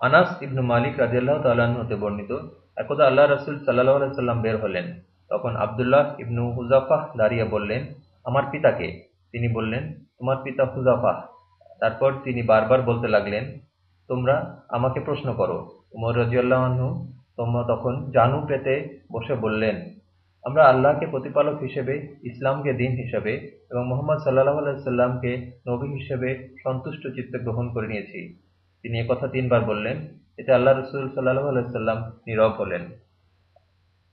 আনাস ইবনু মালিক রাজিয়াল্লাহ তাল্লাহ্ন হতে বর্ণিত, একদা আল্লাহ রসুল সাল্লাহ সাল্লাম বের হলেন, তখন আবদুল্লাহ ইবনু হুজাফাহ দাঁড়িয়ে বললেন, আমার পিতাকে? তিনি বললেন, তোমার পিতা হুজাফাহ তারপর তিনি বারবার বলতে লাগলেন, তোমরা আমাকে প্রশ্ন করো। উমর রাজিয়াল্লাহনু তোমরা তখন জানু পেতে বসে বললেন, আমরা আল্লাহকে প্রতিপালক হিসেবে, ইসলামকে দিন হিসেবে এবং মোহাম্মদ সাল্লাহ আলাইসাল্লামকে নবী হিসেবে সন্তুষ্ট চিত্তে গ্রহণ করে নিয়েছি। তিনি একথা তিনবার বললেন। এতে আল্লাহ রসুল সাল্লাহ আলাইসাল্লাম নীরব হলেন।